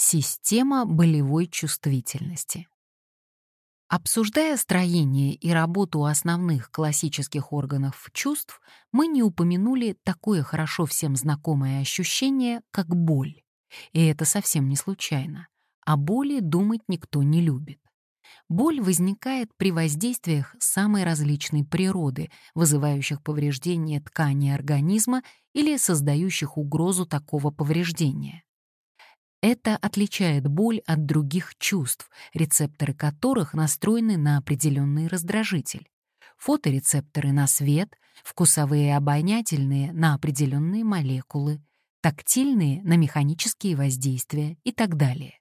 Система болевой чувствительности. Обсуждая строение и работу основных классических органов чувств, мы не упомянули такое хорошо всем знакомое ощущение, как боль. И это совсем не случайно. О боли думать никто не любит. Боль возникает при воздействиях самой различной природы, вызывающих повреждение ткани организма или создающих угрозу такого повреждения. Это отличает боль от других чувств, рецепторы которых настроены на определенный раздражитель. Фоторецепторы на свет, вкусовые и обонятельные на определенные молекулы, тактильные на механические воздействия и так далее.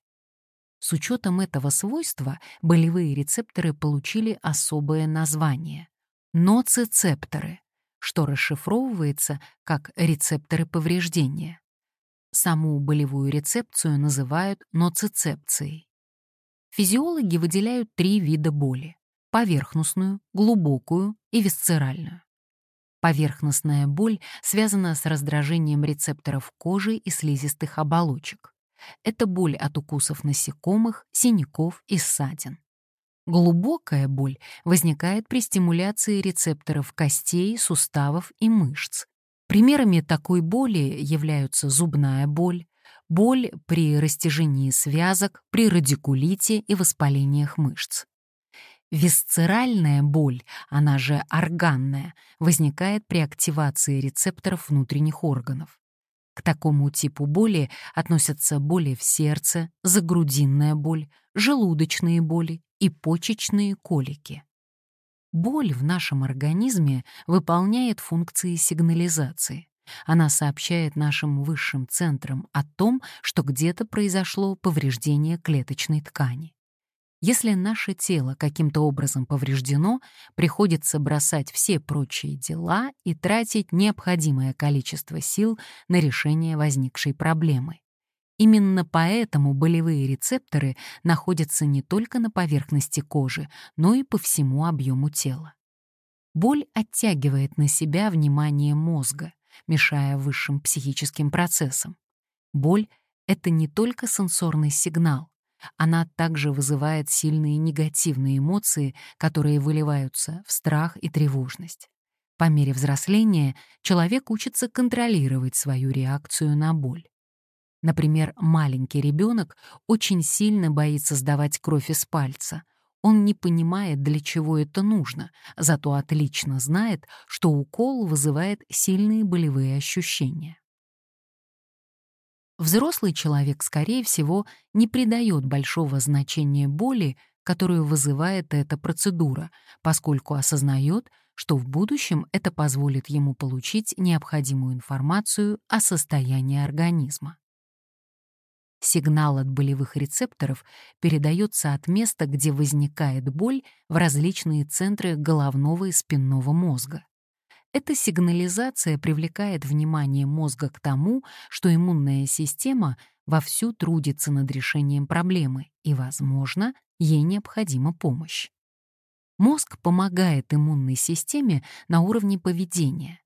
С учетом этого свойства болевые рецепторы получили особое название — ноцицепторы, что расшифровывается как рецепторы повреждения. Саму болевую рецепцию называют ноцицепцией. Физиологи выделяют три вида боли — поверхностную, глубокую и висцеральную. Поверхностная боль связана с раздражением рецепторов кожи и слизистых оболочек. Это боль от укусов насекомых, синяков и ссадин. Глубокая боль возникает при стимуляции рецепторов костей, суставов и мышц, Примерами такой боли являются зубная боль, боль при растяжении связок, при радикулите и воспалениях мышц. Висцеральная боль, она же органная, возникает при активации рецепторов внутренних органов. К такому типу боли относятся боли в сердце, загрудинная боль, желудочные боли и почечные колики. Боль в нашем организме выполняет функции сигнализации. Она сообщает нашим высшим центрам о том, что где-то произошло повреждение клеточной ткани. Если наше тело каким-то образом повреждено, приходится бросать все прочие дела и тратить необходимое количество сил на решение возникшей проблемы. Именно поэтому болевые рецепторы находятся не только на поверхности кожи, но и по всему объему тела. Боль оттягивает на себя внимание мозга, мешая высшим психическим процессам. Боль — это не только сенсорный сигнал, она также вызывает сильные негативные эмоции, которые выливаются в страх и тревожность. По мере взросления человек учится контролировать свою реакцию на боль. Например, маленький ребенок очень сильно боится сдавать кровь из пальца. Он не понимает, для чего это нужно, зато отлично знает, что укол вызывает сильные болевые ощущения. Взрослый человек, скорее всего, не придает большого значения боли, которую вызывает эта процедура, поскольку осознает, что в будущем это позволит ему получить необходимую информацию о состоянии организма. Сигнал от болевых рецепторов передается от места, где возникает боль, в различные центры головного и спинного мозга. Эта сигнализация привлекает внимание мозга к тому, что иммунная система вовсю трудится над решением проблемы, и, возможно, ей необходима помощь. Мозг помогает иммунной системе на уровне поведения,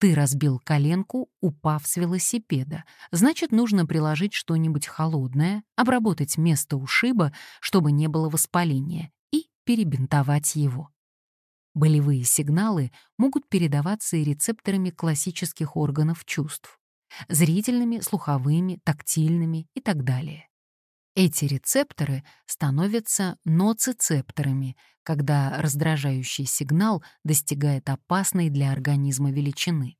ты разбил коленку, упав с велосипеда. Значит, нужно приложить что-нибудь холодное, обработать место ушиба, чтобы не было воспаления, и перебинтовать его. Болевые сигналы могут передаваться и рецепторами классических органов чувств — зрительными, слуховыми, тактильными и так далее. Эти рецепторы становятся ноцицепторами, когда раздражающий сигнал достигает опасной для организма величины.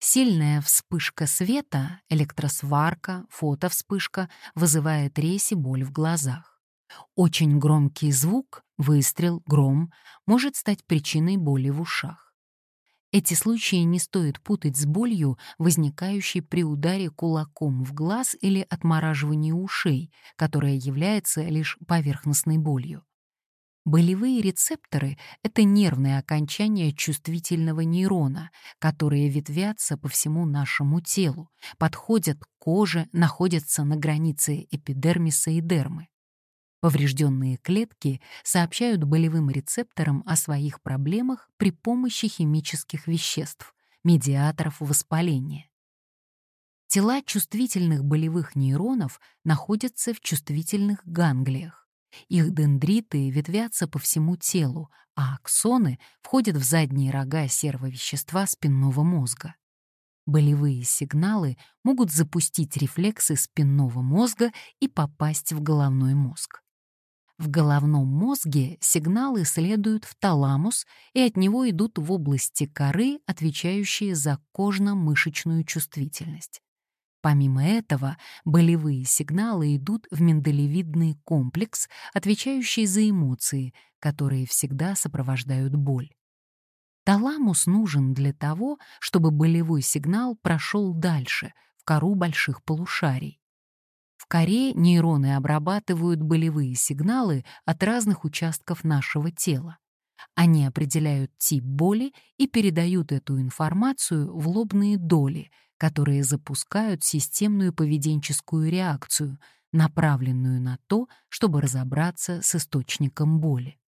Сильная вспышка света, электросварка, фотовспышка вызывает резь и боль в глазах. Очень громкий звук, выстрел, гром, может стать причиной боли в ушах. Эти случаи не стоит путать с болью, возникающей при ударе кулаком в глаз или отмораживании ушей, которая является лишь поверхностной болью. Болевые рецепторы — это нервные окончания чувствительного нейрона, которые ветвятся по всему нашему телу, подходят к коже, находятся на границе эпидермиса и дермы. Поврежденные клетки сообщают болевым рецепторам о своих проблемах при помощи химических веществ, медиаторов воспаления. Тела чувствительных болевых нейронов находятся в чувствительных ганглиях. Их дендриты ветвятся по всему телу, а аксоны входят в задние рога сервовещества спинного мозга. Болевые сигналы могут запустить рефлексы спинного мозга и попасть в головной мозг. В головном мозге сигналы следуют в таламус и от него идут в области коры, отвечающие за кожно-мышечную чувствительность. Помимо этого, болевые сигналы идут в миндалевидный комплекс, отвечающий за эмоции, которые всегда сопровождают боль. Таламус нужен для того, чтобы болевой сигнал прошел дальше, в кору больших полушарий. Коре нейроны обрабатывают болевые сигналы от разных участков нашего тела. Они определяют тип боли и передают эту информацию в лобные доли, которые запускают системную поведенческую реакцию, направленную на то, чтобы разобраться с источником боли.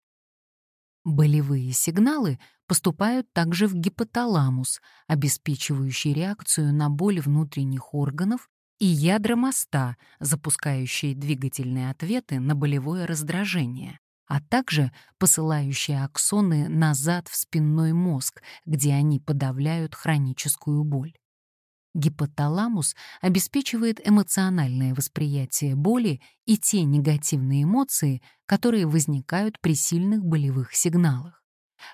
Болевые сигналы поступают также в гипоталамус, обеспечивающий реакцию на боль внутренних органов, и ядра моста, запускающие двигательные ответы на болевое раздражение, а также посылающие аксоны назад в спинной мозг, где они подавляют хроническую боль. Гипоталамус обеспечивает эмоциональное восприятие боли и те негативные эмоции, которые возникают при сильных болевых сигналах.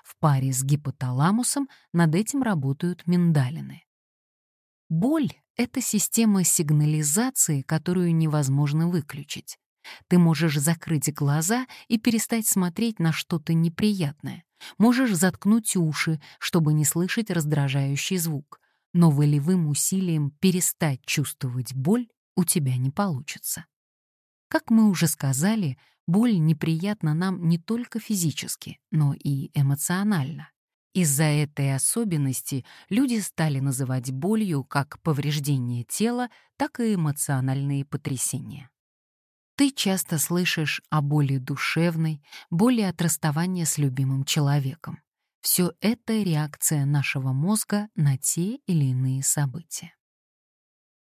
В паре с гипоталамусом над этим работают миндалины. Боль — это система сигнализации, которую невозможно выключить. Ты можешь закрыть глаза и перестать смотреть на что-то неприятное. Можешь заткнуть уши, чтобы не слышать раздражающий звук но волевым усилием перестать чувствовать боль у тебя не получится. Как мы уже сказали, боль неприятна нам не только физически, но и эмоционально. Из-за этой особенности люди стали называть болью как повреждение тела, так и эмоциональные потрясения. Ты часто слышишь о боли душевной, боли от расставания с любимым человеком. Все это реакция нашего мозга на те или иные события.